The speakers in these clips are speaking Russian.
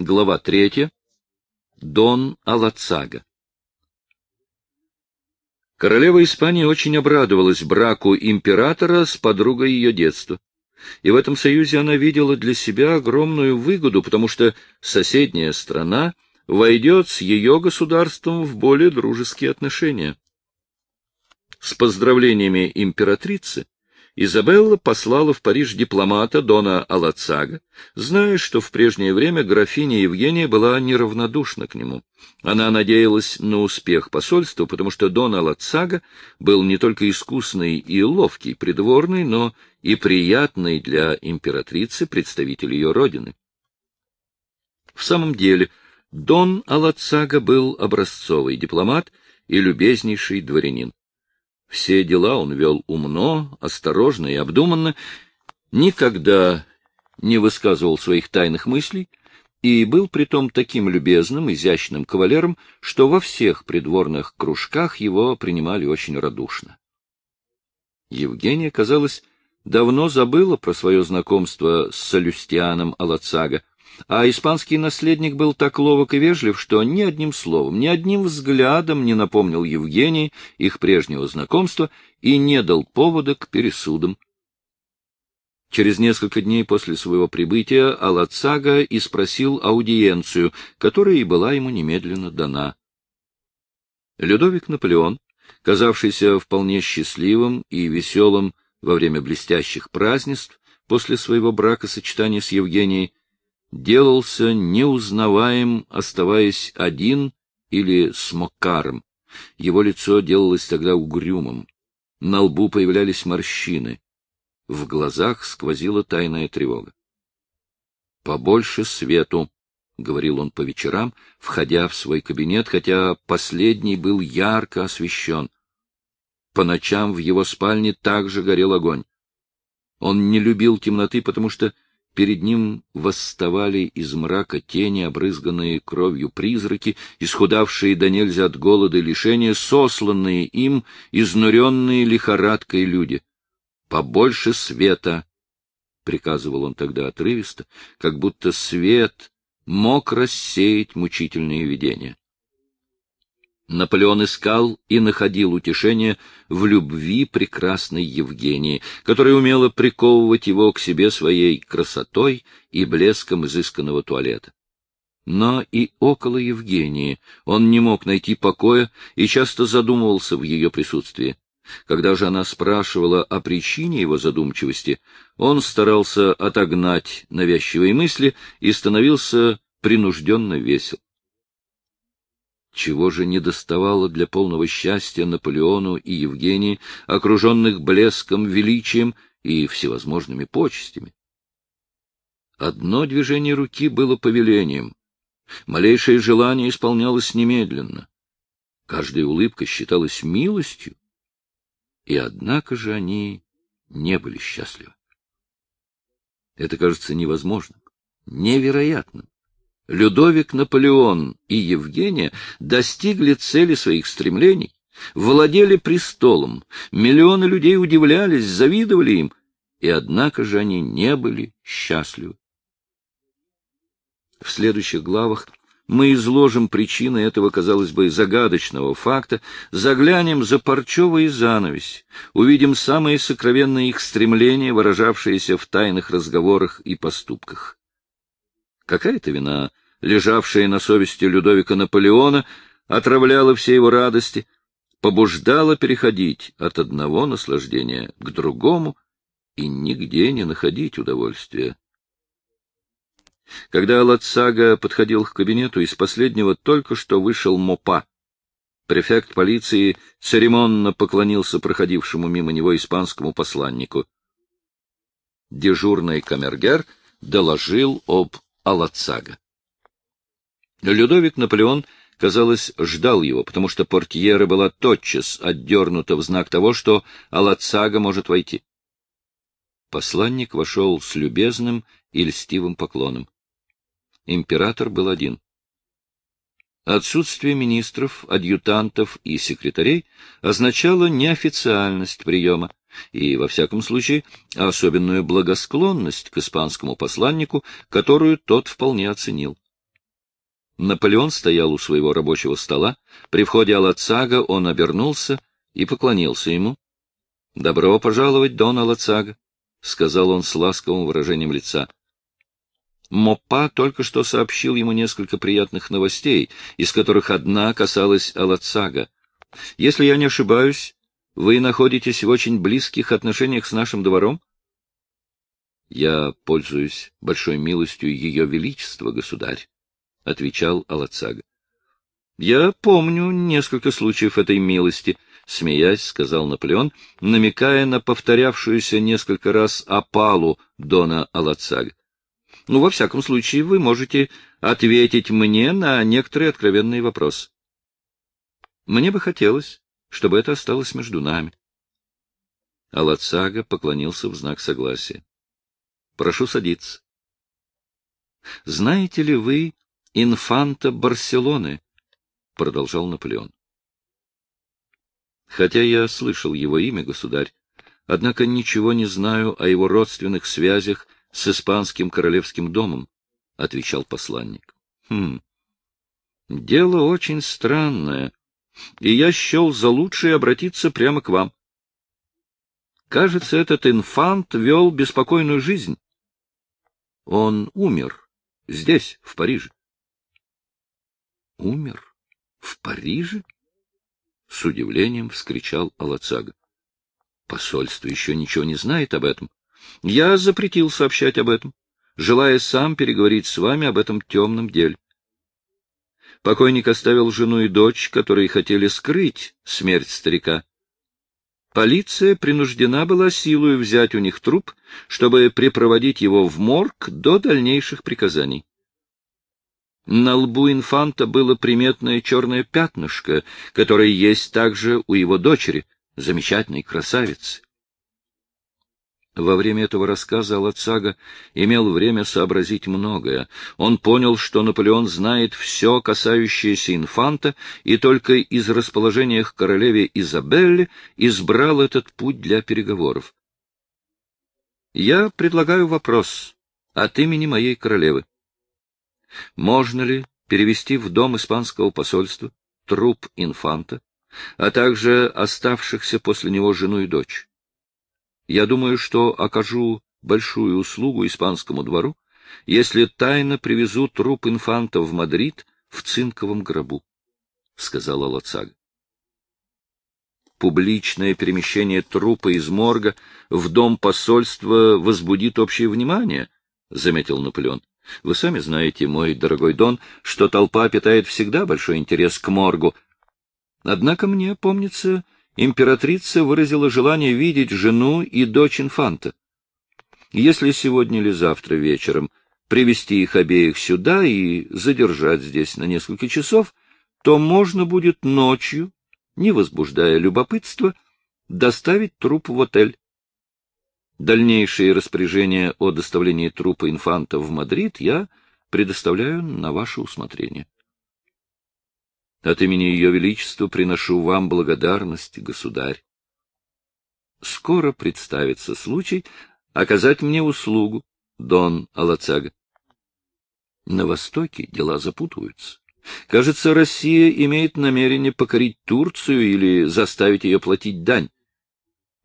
Глава третья. Дон Алацага. Королева Испании очень обрадовалась браку императора с подругой ее детства. И в этом союзе она видела для себя огромную выгоду, потому что соседняя страна войдет с ее государством в более дружеские отношения. С поздравлениями императрицы Изабелла послала в Париж дипломата Дона Алацага, зная, что в прежнее время графиня Евгения была неравнодушна к нему. Она надеялась на успех посольства, потому что Дон Алацага был не только искусный и ловкий придворный, но и приятный для императрицы представитель ее родины. В самом деле, Дон Алацага был образцовый дипломат и любезнейший дворянин. Все дела он вел умно, осторожно и обдуманно, никогда не высказывал своих тайных мыслей и был притом таким любезным, изящным кавалером, что во всех придворных кружках его принимали очень радушно. Евгения, казалось, давно забыла про свое знакомство с Салюстианом Алацага, а испанский наследник был так ловок и вежлив, что ни одним словом, ни одним взглядом не напомнил Евгении их прежнего знакомства и не дал повода к пересудам. Через несколько дней после своего прибытия Алацага и спросил аудиенцию, которая и была ему немедленно дана. Людовик Наполеон, казавшийся вполне счастливым и веселым во время блестящих празднеств после своего бракосочетания с Евгенией, делался неузнаваем, оставаясь один или с Моккаром. Его лицо делалось тогда угрюмым. На лбу появлялись морщины. В глазах сквозила тайная тревога. — Побольше свету, — говорил он по вечерам, входя в свой кабинет, хотя последний был ярко освещен. По ночам в его спальне также горел огонь. Он не любил темноты, потому что Перед ним восставали из мрака тени, обрызганные кровью призраки, исхудавшие до нельзя от голода и лишения, сосланные им, изнуренные лихорадкой люди. «Побольше света!» — приказывал он тогда отрывисто, как будто свет мог рассеять мучительные видения. Наполеон искал и находил утешение в любви прекрасной Евгении, которая умела приковывать его к себе своей красотой и блеском изысканного туалета. Но и около Евгении он не мог найти покоя и часто задумывался в ее присутствии. Когда же она спрашивала о причине его задумчивости, он старался отогнать навязчивые мысли и становился принужденно весел. Чего же не доставало для полного счастья Наполеону и Евгении, окруженных блеском, величием и всевозможными почестями? Одно движение руки было повелением. Малейшее желание исполнялось немедленно. Каждая улыбка считалась милостью. И однако же они не были счастливы. Это кажется невозможным, невероятным. Людовик Наполеон и Евгения достигли цели своих стремлений, владели престолом, миллионы людей удивлялись, завидовали им, и однако же они не были счастливы. В следующих главах мы изложим причины этого, казалось бы, загадочного факта, заглянем за парчевые занавесь, увидим самые сокровенные их стремления, выражавшиеся в тайных разговорах и поступках. Какая-то вина лежавшая на совести Людовика Наполеона, отравляла все его радости, побуждала переходить от одного наслаждения к другому и нигде не находить удовольствия. Когда Лацага подходил к кабинету, из последнего только что вышел Мопа. Префект полиции церемонно поклонился проходившему мимо него испанскому посланнику. Дежурный камергер доложил об Алацага. Людовик Наполеон, казалось, ждал его, потому что портьера была тотчас отдернута в знак того, что Алацага может войти. Посланник вошел с любезным и льстивым поклоном. Император был один. Отсутствие министров, адъютантов и секретарей означало неофициальность приема и, во всяком случае, особенную благосклонность к испанскому посланнику, которую тот вполне оценил. Наполеон стоял у своего рабочего стола. При входе Алацага он обернулся и поклонился ему. — Добро пожаловать, Дон Алацага, — сказал он с ласковым выражением лица. Моппа только что сообщил ему несколько приятных новостей, из которых одна касалась Алацага. Если я не ошибаюсь, вы находитесь в очень близких отношениях с нашим двором? Я пользуюсь большой милостью Ее Величества, государь. — отвечал Алацага. — Я помню несколько случаев этой милости, — смеясь, сказал Наполеон, намекая на повторявшуюся несколько раз опалу Дона Алацага. — Ну, во всяком случае, вы можете ответить мне на некоторые откровенные вопросы. Мне бы хотелось, чтобы это осталось между нами. Алацага поклонился в знак согласия. — Прошу садиться. — Знаете ли вы инфанта Барселоны, — продолжал Наполеон. Хотя я слышал его имя, государь, однако ничего не знаю о его родственных связях с испанским королевским домом, — отвечал посланник. — Хм, дело очень странное, и я счел за лучшее обратиться прямо к вам. Кажется, этот инфант вел беспокойную жизнь. Он умер здесь, в Париже. Умер? В Париже? С удивлением вскричал Алацага. Посольство еще ничего не знает об этом. Я запретил сообщать об этом, желая сам переговорить с вами об этом темном деле. Покойник оставил жену и дочь, которые хотели скрыть смерть старика. Полиция принуждена была силой взять у них труп, чтобы припроводить его в морг до дальнейших приказаний. На лбу инфанта было приметное черное пятнышко, которое есть также у его дочери, замечательной красавицы. Во время этого рассказа Алацага имел время сообразить многое. Он понял, что Наполеон знает все, касающееся инфанта, и только из расположения к королеве Изабелле избрал этот путь для переговоров. «Я предлагаю вопрос от имени моей королевы. Можно ли перевести в дом испанского посольства труп инфанта, а также оставшихся после него жену и дочь? Я думаю, что окажу большую услугу испанскому двору, если тайно привезу труп инфанта в Мадрид в цинковом гробу, — сказала Лацага. Публичное перемещение трупа из морга в дом посольства возбудит общее внимание, — заметил Наполеон. Вы сами знаете, мой дорогой Дон, что толпа питает всегда большой интерес к моргу. Однако мне, помнится, императрица выразила желание видеть жену и дочь инфанта. Если сегодня или завтра вечером привести их обеих сюда и задержать здесь на несколько часов, то можно будет ночью, не возбуждая любопытства, доставить труп в отель. Дальнейшие распоряжения о доставлении трупа инфанта в Мадрид я предоставляю на ваше усмотрение. От имени Ее Величества приношу вам благодарность, государь. Скоро представится случай оказать мне услугу, Дон Алацага. На Востоке дела запутываются. Кажется, Россия имеет намерение покорить Турцию или заставить ее платить дань.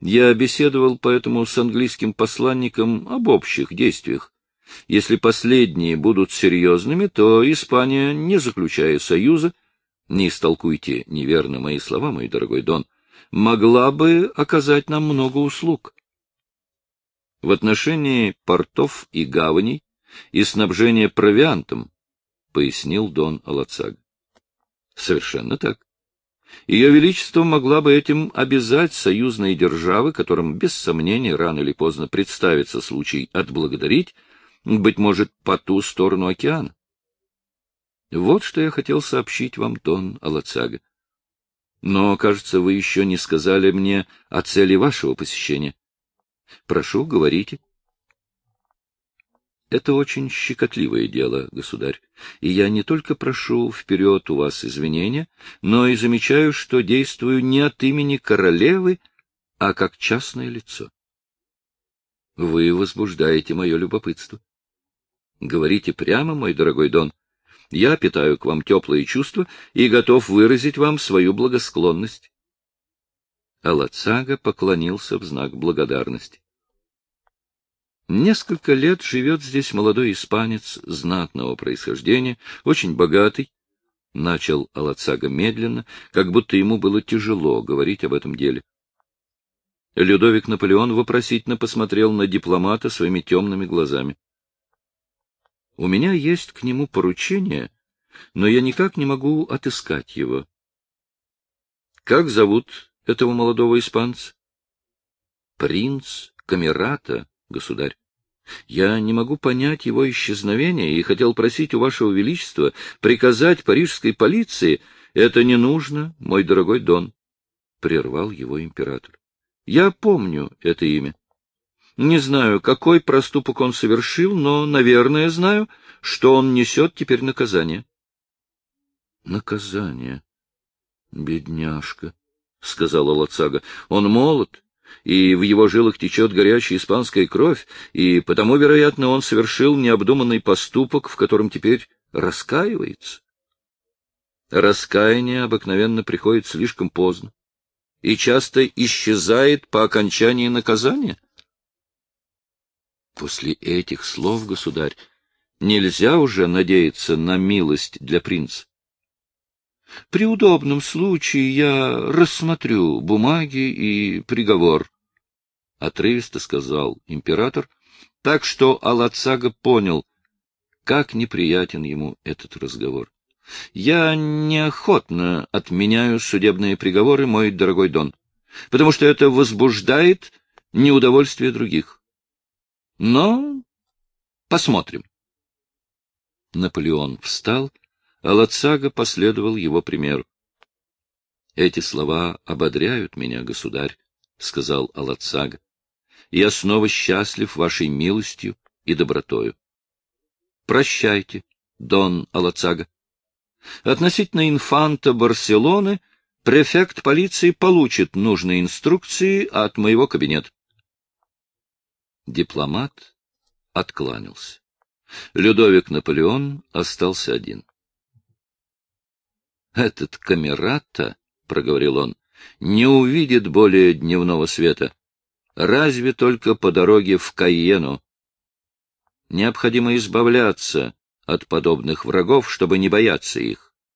Я беседовал поэтому с английским посланником об общих действиях. Если последние будут серьезными, то Испания, не заключая союза, не истолкуйте неверно мои слова, мой дорогой Дон, могла бы оказать нам много услуг. В отношении портов и гаваней и снабжения провиантом, пояснил Дон Алацаг. Совершенно так. Ее Величество могла бы этим обязать союзные державы, которым, без сомнения, рано или поздно представится случай отблагодарить, быть может, по ту сторону океана. Вот что я хотел сообщить вам, Дон Алацага. Но, кажется, вы еще не сказали мне о цели вашего посещения. Прошу, говорите. Это очень щекотливое дело, государь, и я не только прошу вперед у вас извинения, но и замечаю, что действую не от имени королевы, а как частное лицо. Вы возбуждаете мое любопытство. Говорите прямо, мой дорогой Дон. Я питаю к вам теплые чувства и готов выразить вам свою благосклонность. Алацага поклонился в знак благодарности. Несколько лет живет здесь молодой испанец знатного происхождения, очень богатый. Начал Алацага медленно, как будто ему было тяжело говорить об этом деле. Людовик Наполеон вопросительно посмотрел на дипломата своими темными глазами. — У меня есть к нему поручение, но я никак не могу отыскать его. — Как зовут этого молодого испанца? — Принц Камерата государь. Я не могу понять его исчезновения и хотел просить у вашего величества приказать парижской полиции. Это не нужно, мой дорогой Дон, — прервал его император. Я помню это имя. Не знаю, какой проступок он совершил, но, наверное, знаю, что он несет теперь наказание. — Наказание? Бедняжка, — сказала Лацага. — Он молод, и в его жилах течет горячая испанская кровь, и потому, вероятно, он совершил необдуманный поступок, в котором теперь раскаивается. Раскаяние обыкновенно приходит слишком поздно и часто исчезает по окончании наказания. После этих слов, государь, нельзя уже надеяться на милость для принца. При удобном случае я рассмотрю бумаги и приговор, — отрывисто сказал император, так что Алацага понял, как неприятен ему этот разговор. Я неохотно отменяю судебные приговоры, мой дорогой Дон, потому что это возбуждает неудовольствие других. Но посмотрим. Наполеон встал, а Лацага последовал его примеру. — Эти слова ободряют меня, государь, — сказал Алацага. — Я снова счастлив вашей милостью и добротою. Прощайте, Дон Алацага. Относительно инфанта Барселоны префект полиции получит нужные инструкции от моего кабинета. Дипломат откланялся. Людовик Наполеон остался один. Этот камерата, — проговорил он, — не увидит более дневного света. Разве только по дороге в Кайену. Необходимо избавляться от подобных врагов, чтобы не бояться их.